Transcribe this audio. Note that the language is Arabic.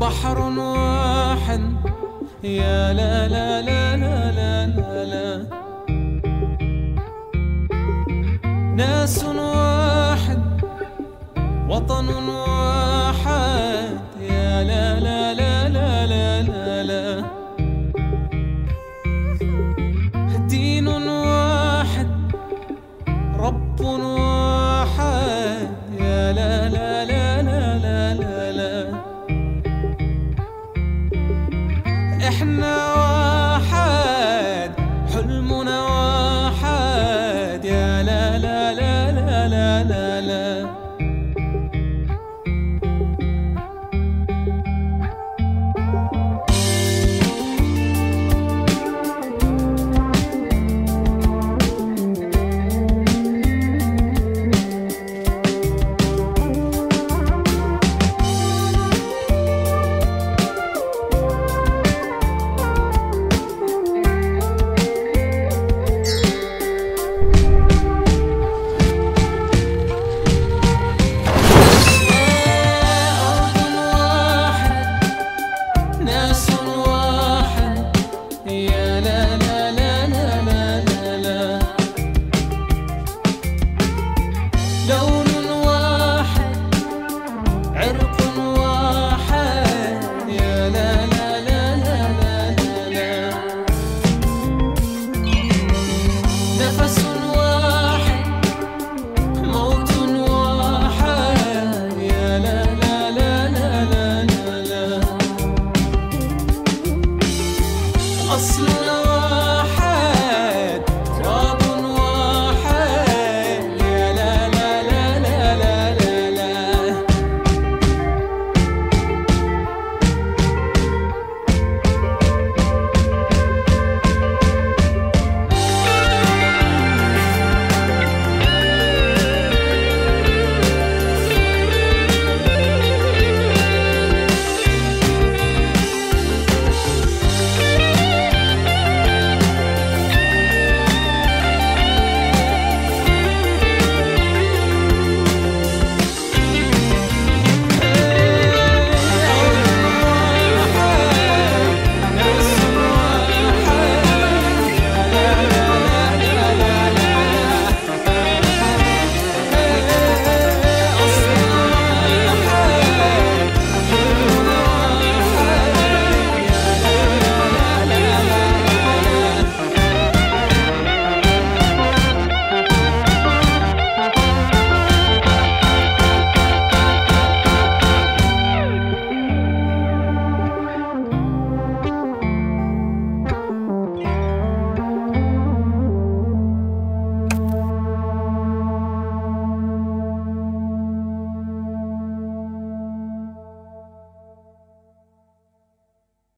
بحر واحد يا لا لا لا لا لا لا, ناس واحد وطن واحد احنا slow.